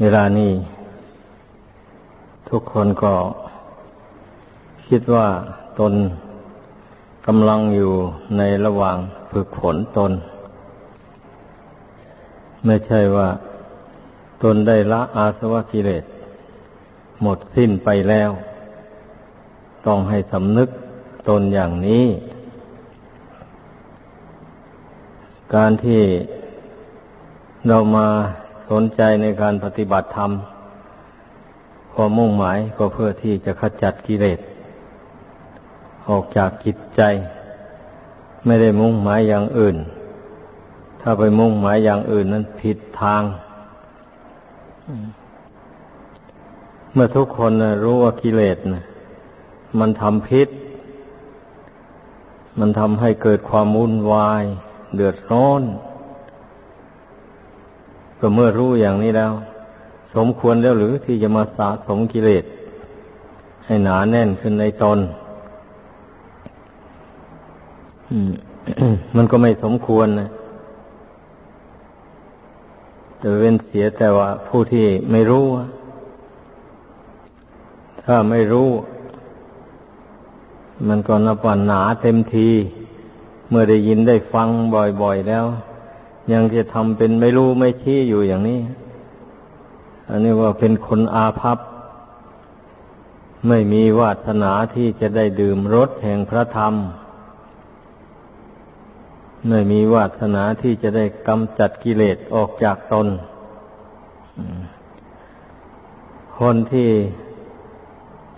เวลานี้ ทุกคนก็คิดว่าตนกำลังอยู่ในระหว่างฝึกฝนตน ไม่ใช่ว่าตนได้ละอาสวะกิเลส หมดสิ้นไปแล้ว ต้องให้สำนึกตนอย่างนี้ การที่เรามา สนใจในการปฏิบัติธรรมความมุ่งหมายก็เพื่อที่จะขจัดกิเลสออกจากจิตใจ ไม่ได้มุ่งหมายอย่างอื่น ถ้าไปมุ่งหมายอย่างอื่นนั้นผิดทาง เมื่อทุกคนรู้ว่ากิเลสมันทำพิษ มันทำให้เกิดความวุ่นวาย เดือดร้อน ก็เมื่อรู้อย่างนี้แล้ว สมควรแล้วหรือที่จะมาสะสมกิเลส ให้หนาแน่นขึ้นในตนมันก็ไม่สมควรนะแต่เว้นเสียแต่ว่าผู้ที่ไม่รู้ ถ้าไม่รู้ มันก็นับว่าหนาเต็มที เมื่อได้ยินได้ฟังบ่อย ๆ แล้ว ยังจะทำเป็นไม่รู้ไม่ชี้อยู่อย่างนี้ อันนี้ว่าเป็นคนอาภัพ ไม่มีวาสนาที่จะได้ดื่มรสแห่งพระธรรม ไม่มีวาสนาที่จะได้กำจัดกิเลสออกจากตน คนที่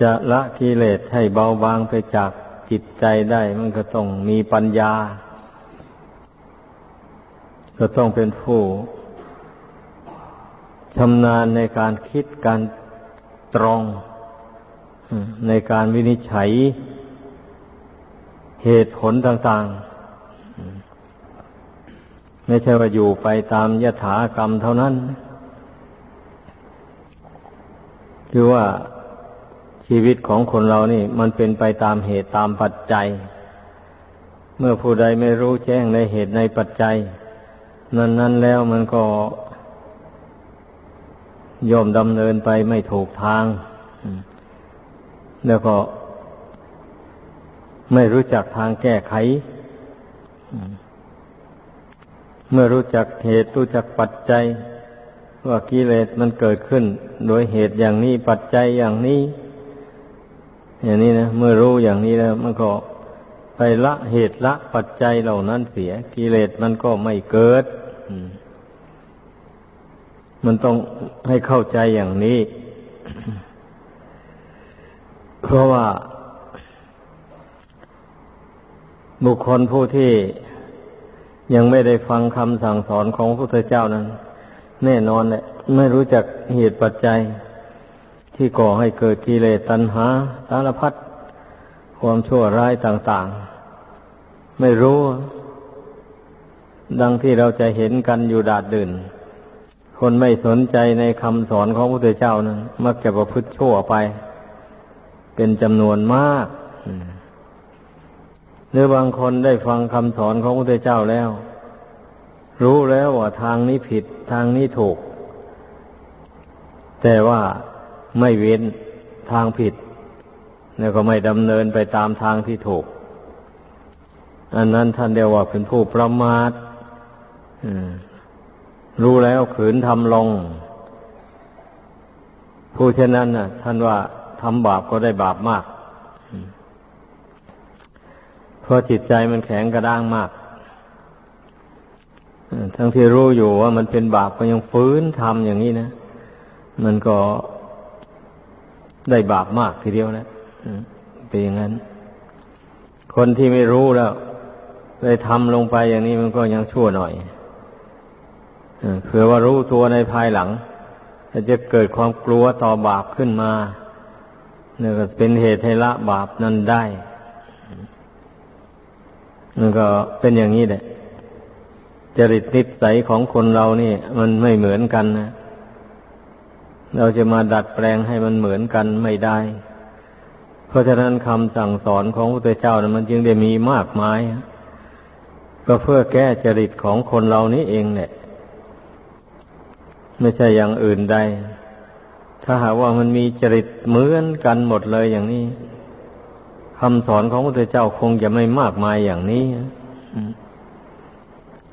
จะละกิเลสให้เบาบางไปจากจิตใจได้ มันก็ต้องมีปัญญา ก็ต้องเป็นผู้ชำนาญในการคิดการตรอง ในการวินิจฉัย เหตุผลต่างๆ ไม่ใช่ว่าอยู่ไปตามยถากรรมเท่านั้น คือว่าชีวิตของคนเรานี่ มันเป็นไปตามเหตุตามปัจจัย เมื่อผู้ใดไม่รู้แจ้งในเหตุในปัจจัย นั้นนั้นแล้วมันก็ย่อมดำเนินไปไม่ถูกทาง แล้วก็ไม่รู้จักทางแก้ไข เมื่อรู้จักเหตุรู้จักปัจจัย ว่ากิเลสมันเกิดขึ้น โดยเหตุอย่างนี้ปัจจัยอย่างนี้ อย่างนี้นะเมื่อรู้อย่างนี้แล้ว มันก็ไปละเหตุละปัจจัยเหล่านั้นเสียกิเลสมันก็ไม่เกิด มันต้องให้เข้าใจอย่างนี้ เพราะว่า บุคคลผู้ที่ยังไม่ได้ฟังคำสั่งสอนของพระพุทธเจ้านั้น แน่นอนเลยไม่รู้จักเหตุปัจจัย ที่ก่อให้เกิดกิเลสตัณหา สารพัดความชั่วร้ายต่าง ๆ ไม่รู้ ดังที่เราจะเห็นกันอยู่ดาดดื่น คนไม่สนใจในคำสอนของพระพุทธเจ้านั้น มักจะประพฤติชั่วไป เป็นจำนวนมาก หรือบางคนได้ฟังคำสอนของพระพุทธเจ้าแล้ว รู้แล้วว่าทางนี้ผิดทางนี้ถูก แต่ว่าไม่เว้นทางผิด แล้วก็ไม่ดำเนินไปตามทางที่ถูก อันนั้นท่านเดียวว่าเป็นผู้ประมาท รู้แล้วขืนทำลง ผู้เช่นนั้นน่ะท่านว่าทำบาปก็ได้บาปมาก เพราะจิตใจมันแข็งกระด้างมาก ทั้งที่รู้อยู่ว่ามันเป็นบาปก็ยังฟื้นทำอย่างนี้นะ มันก็ได้บาปมากทีเดียวนะเป็นอย่างนั้น คนที่ไม่รู้แล้ว ได้ทำลงไปอย่างนี้มันก็ยังชั่วหน่อย เผื่อว่ารู้ตัวในภายหลังจะเกิดความกลัวต่อบาปขึ้นมาเนี่ยก็เป็นเหตุให้ละบาปนั้นได้มันก็เป็นอย่างนี้แหละ จริตนิสัยของคนเรานี่ มันไม่เหมือนกันนะ เราจะมาดัดแปลงให้มันเหมือนกันไม่ได้ เพราะฉะนั้นคำสั่งสอนของพระพุทธเจ้านะมันจึงได้มีมากมาย ก็เพื่อแก้จริตของคนเรานี้เองเนี่ย ไม่ใช่อย่างอื่นใด ถ้าหากว่ามันมีจริตเหมือนกันหมดเลยอย่างนี้คำสอนของพระพุทธเจ้าคงจะไม่มากมายอย่างนี้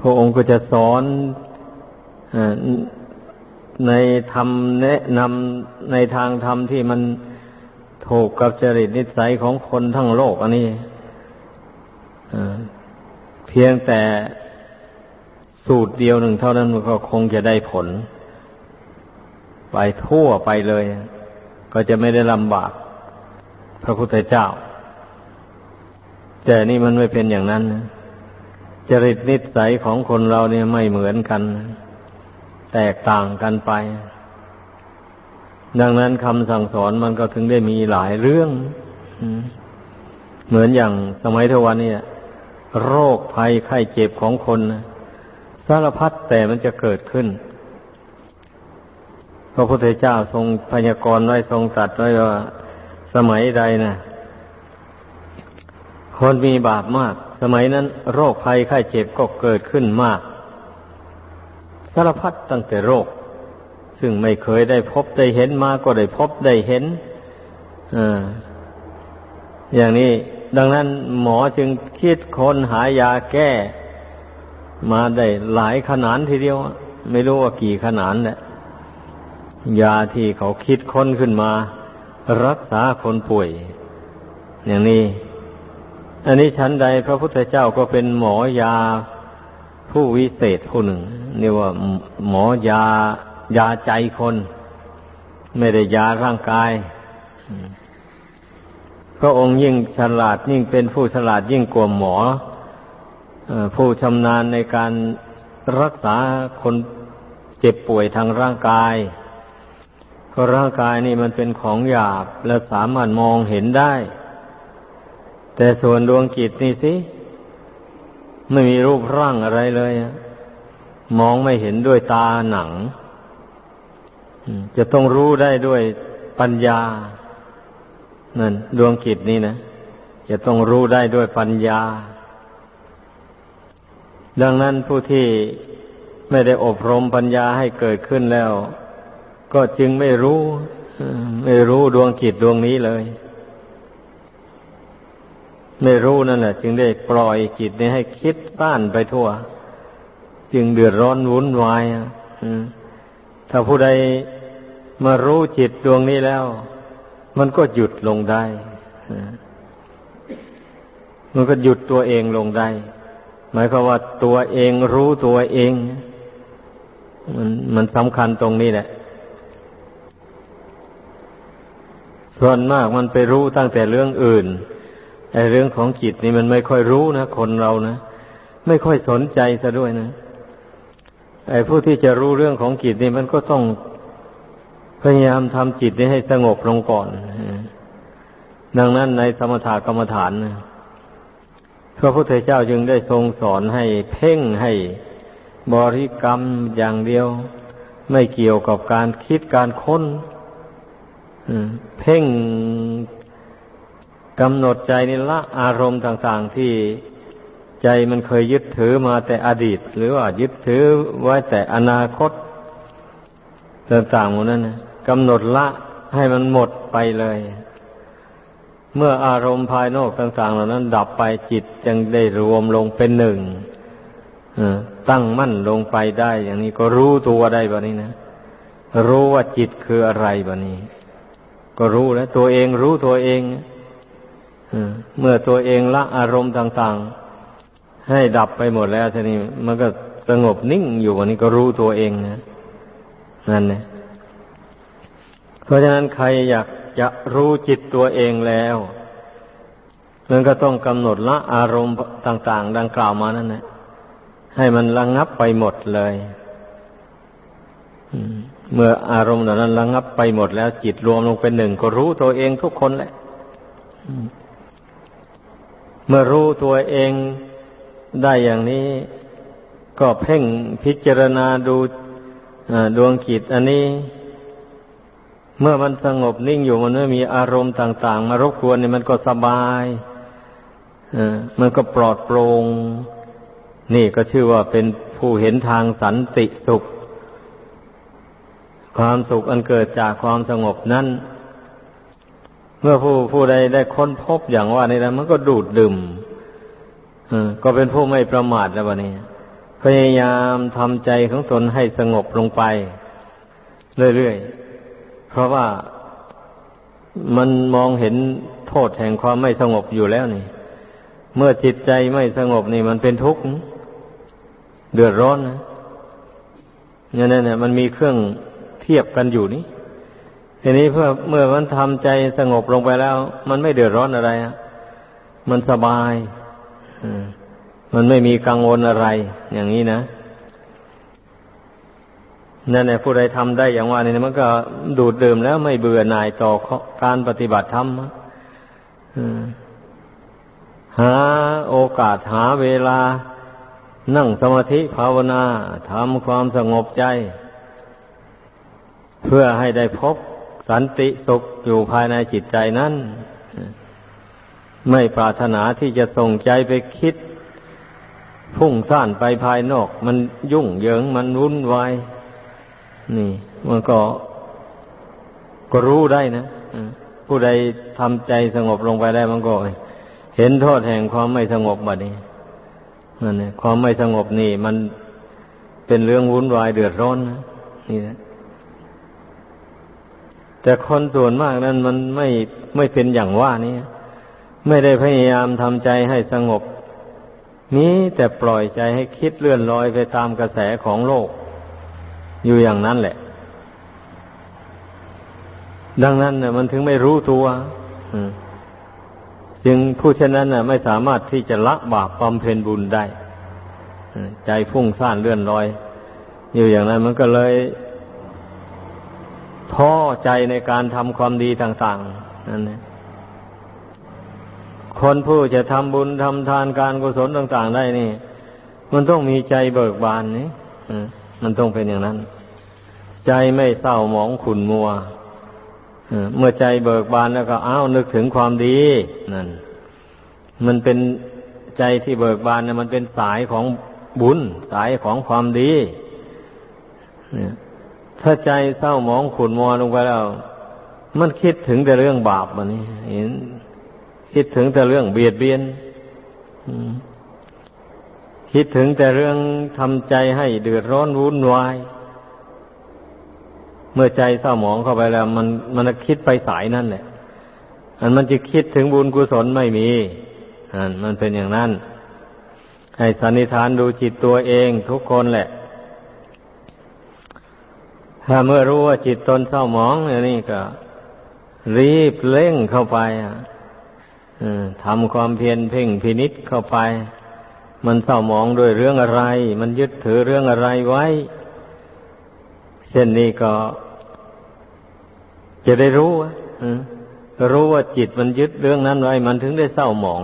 พระองค์ก็จะสอนในธรรมแนะนำในทางธรรมที่มันถูกกับจริตนิสัยของคนทั้งโลก อันนี้เพียงแต่สูตรเดียวหนึ่งเท่านั้นมันก็คงจะได้ผล ไปทั่วไปเลย ก็จะไม่ได้ลำบาก พระพุทธเจ้า แต่นี่มันไม่เป็นอย่างนั้นนะจริตนิสัยของคนเราเนี่ยไม่เหมือนกัน แตกต่างกันไป ดังนั้นคำสั่งสอนมันก็ถึงได้มีหลายเรื่องเหมือนอย่างสมัยทวันเนี่ย โรคภัยไข้เจ็บของคนสารพัดแต่มันจะเกิดขึ้น พระพุทธเจ้าทรงพยากรณ์ไว้ทรงตรัสไว้ว่าสมัยใดนะคนมีบาปมาก สมัยนั้น โรคภัยไข้เจ็บก็เกิดขึ้นมาก สารพัดตั้งแต่โรค ซึ่งไม่เคยได้พบได้เห็นมาก็ได้พบได้เห็นออย่างนี้ดังนั้นหมอจึงคิดคนหายาแก้ มาได้หลายขนาดทีเดียว ไม่รู้ว่ากี่ขนาดแหละ ยาที่เขาคิดค้นขึ้นมา รักษาคนป่วย อย่างนี้ อันนี้ชั้นใดพระพุทธเจ้าก็เป็นหมอยาผู้วิเศษผู้หนึ่งนี่ว่าหมอยายาใจคน ไม่ได้ยาร่างกายพระองค์ยิ่งฉลาดยิ่งเป็นผู้ฉลาดยิ่งกว่าหมอผู้ชำนาญในการรักษาคนเจ็บป่วยทางร่างกาย เพราะร่างกายนี่มันเป็นของหยาบและสามารถมองเห็นได้ แต่ส่วนดวงจิตนี่สิ ไม่มีรูปร่างอะไรเลย มองไม่เห็นด้วยตาหนัง จะต้องรู้ได้ด้วยปัญญา นั่น ดวงจิตนี่นะ จะต้องรู้ได้ด้วยปัญญา ดังนั้นผู้ที่ไม่ได้อบรมปัญญาให้เกิดขึ้นแล้ว ก็จึงไม่รู้ไม่รู้ดวงจิตดวงนี้เลย ไม่รู้นั่นแหละจึงได้ปล่อยจิตนี้ให้คิดสั้นไปทั่ว จึงเดือดร้อนวุ่นวายถ้าผู้ใดมารู้จิตดวงนี้แล้ว มันก็หยุดลงได้มันก็หยุดตัวเองลงได้ หมายความว่าตัวเองรู้ตัวเอง มันมันสำคัญตรงนี้แหละ ส่วนมากมันไปรู้ตั้งแต่เรื่องอื่นไอ้เรื่องของจิตนี่มันไม่ค่อยรู้นะคนเรานะไม่ค่อยสนใจซะด้วยนะไอ้ผู้ที่จะรู้เรื่องของจิตนี่มันก็ต้องพยายามทำจิตนี้ให้สงบลงก่อนดังนั้นในสมถกรรมฐานพระพุทธเจ้าจึงได้ทรงสอนให้เพ่งให้บริกรรมอย่างเดียว ไม่เกี่ยวกับการคิดการค้น เพ่งกำหนดใจนี่ละอารมณ์ต่าง ๆที่ใจมันเคยยึดถือมาแต่อดีต หรือว่ายึดถือไว้แต่อนาคตต่างๆหมดนั้นกำหนดละให้มันหมดไปเลย เมื่ออารมณ์ภายนอกต่าง ๆ เหล่านั้น ดับไปจิตจึงได้รวมลงเป็นหนึ่งตั้งมั่นลงไปได้ อย่างนี้ก็รู้ตัวได้แบบนี้นะรู้ว่าจิตคืออะไรแบบนี้ ก็รู้แล้ว ตัวเองรู้ตัวเองเมื่อตัวเองละอารมณ์ต่าง ๆ ให้ดับไปหมดแล้วทีนี้มันก็สงบนิ่งอยู่วันนี้ก็รู้ตัวเองนะนั่นเนี่ยเพราะฉะนั้นใครอยากจะรู้จิตตัวเองแล้วมันก็ต้องกำหนดละอารมณ์ต่าง ๆ ดังกล่าวมานั่นแหละให้มันระงงับไปหมดเลย เมื่ออารมณ์เหล่านั้นระงงับไปหมดแล้วจิตรวมลงเป็นหนึ่งก็รู้ตัวเองทุกคนแหละเมื่อรู้ตัวเองได้อย่างนี้ ก็เพ่งพิจารณาดูดวงจิตอันนี้ เมื่อมันสงบนิ่งอยู่มันไม่มีอารมณ์ต่าง ๆ มารบกวนนี่มันก็สบายมันก็ปลอดโปรง่งนี่ก็ชื่อว่าเป็นผู้เห็นทางสันติสุข ความสุขอันเกิดจากความสงบนั้น เมื่อผู้ผู้ใดได้ค้นพบอย่างว่านี่แล้วมันก็ดูดดื่มก็เป็นผู้ไม่ประมาทแล้ววันนี้พยายามทำใจของตนให้สงบลงไป เรื่อยๆ เพราะว่ามันมองเห็นโทษแห่งความไม่สงบอยู่แล้วนี่ เมื่อจิตใจไม่สงบนี่มันเป็นทุกข์ เดือดร้อนนะนี่นั่นเนี่ยมันมีเครื่อง เทียบกันอยู่นี่ทีนี้เพื่อเมื่อมันทำใจสงบลงไปแล้ว มันไม่เดือดร้อนอะไรอะมันสบายมันไม่มีกังวลอะไร อย่างนี้นะนั่นแหละผู้ใดทำได้อย่างว่านี่มันก็ดูดดื่มแล้วไม่เบื่อหน่ายต่อการปฏิบัติธรรมหาโอกาสหาเวลา นั่งสมาธิภาวนาทำความสงบใจ เพื่อให้ได้พบสันติสุขอยู่ภายในจิตใจนั้น ไม่ปรารถนาที่จะส่งใจไปคิด พุ่งซ่านไปภายนอก มันยุ่งเหยิงมันวุ่นวายนี่ มันก็ก็รู้ได้นะผู้ใดทำใจสงบลงไปได้มันก็เห็นโทษแห่งความไม่สงบบัดนี้นั่นเนี่ยความไม่สงบนี่ มันเป็นเรื่องวุ่นวายเดือดร้อนนะนี่นะ แต่คนส่วนมากนั้นมันไม่ไม่เป็นอย่างว่านี้ไม่ได้พยายามทำใจให้สงบนี้แต่ปล่อยใจให้คิดเลื่อนลอยไปตามกระแสของโลก อยู่อย่างนั้นแหละ ดังนั้นเนี่ยมันถึงไม่รู้ตัวจึงผู้เช่นนั้นน่ะไม่สามารถที่จะละบาปบำเพ็ญบุญได้ใจพุ่งซ่านเลื่อนลอย อยู่อย่างนั้นมันก็เลย ท้อใจในการทำความดีต่างๆนั่นเองคนผู้จะทำบุญทำทานการกุศลต่าง ๆ ได้นี่ มันต้องมีใจเบิกบานนี่มันต้องเป็นอย่างนั้น ใจไม่เศร้าหมองขุนมัวเมื่อใจเบิกบานแล้วก็อ้าวนึกถึงความดีนั่น มันเป็นใจที่เบิกบานเนี่ยมันเป็นสายของบุญ สายของความดีเนี่ย ถ้าใจเศร้าหมองขุนมัวลงไปแล้ว มันคิดถึงแต่เรื่องบาปมันนี่เห็น คิดถึงแต่เรื่องเบียดเบียนคิดถึงแต่เรื่องทำใจให้เดือดร้อนวุ่นวาย เมื่อใจเศร้าหมองเข้าไปแล้ว มันมันคิดไปสายนั่นแหละอันมันจะคิดถึงบุญกุศลไม่มีอันมันเป็นอย่างนั้น ให้สันนิษฐานดูจิตตัวเองทุกคนแหละ ถ้าเมื่อรู้ว่าจิตตนเศร้าหมองอย่างนี้ก็ รีบเร่งเข้าไปทำความเพียรเพ่งพินิษเข้าไป มันเศร้าหมองด้วยเรื่องอะไร มันยึดถือเรื่องอะไรไว้ เช่นนี้ก็ จะได้รู้รู้ว่าจิตมันยึดเรื่องนั้นไว้ มันถึงได้เศร้าหมอง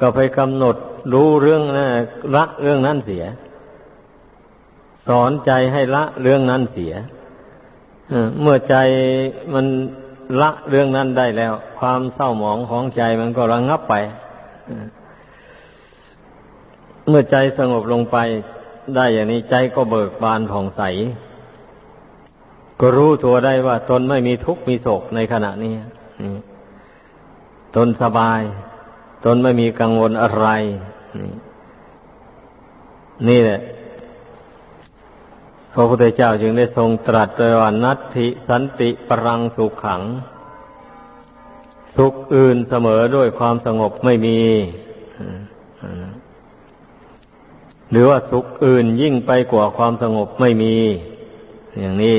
ก็ไปกำหนดรู้เรื่องนั้นละเรื่องนั้นเสีย สอนใจให้ละเรื่องนั้นเสียเมื่อใจมันละเรื่องนั้นได้แล้ว ความเศร้าหมองของใจมันก็ระงงับไป เมื่อใจสงบลงไปได้อย่างนี้ใจก็เบิกบานผ่องใส ก็รู้ตัวได้ว่า ตนไม่มีทุกข์มีโศกในขณะนี้ตนสบาย ตนไม่มีกังวลอะไร นี่นี่แหละ พระพุทธเจ้าจึงได้ทรงตรัสโดยว่านัตถิสันติปรังสุขขัง สุขอื่นเสมอด้วยความสงบไม่มี หรือว่าสุขอื่นยิ่งไปกว่าความสงบไม่มี อย่างนี้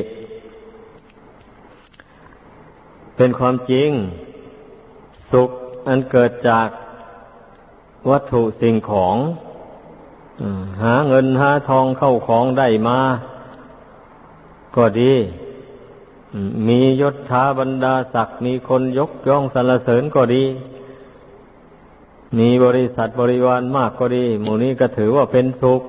เป็นความจริง สุขอันเกิดจากวัตถุสิ่งของหาเงินหาทองเข้าของได้มา ก็ดี มียศถาบรรดาศักดิ์มีคนยกย่องสรรเสริญก็ดี มีบริษัทบริวารมากก็ดี หมู่นี้ก็ถือว่าเป็นสุข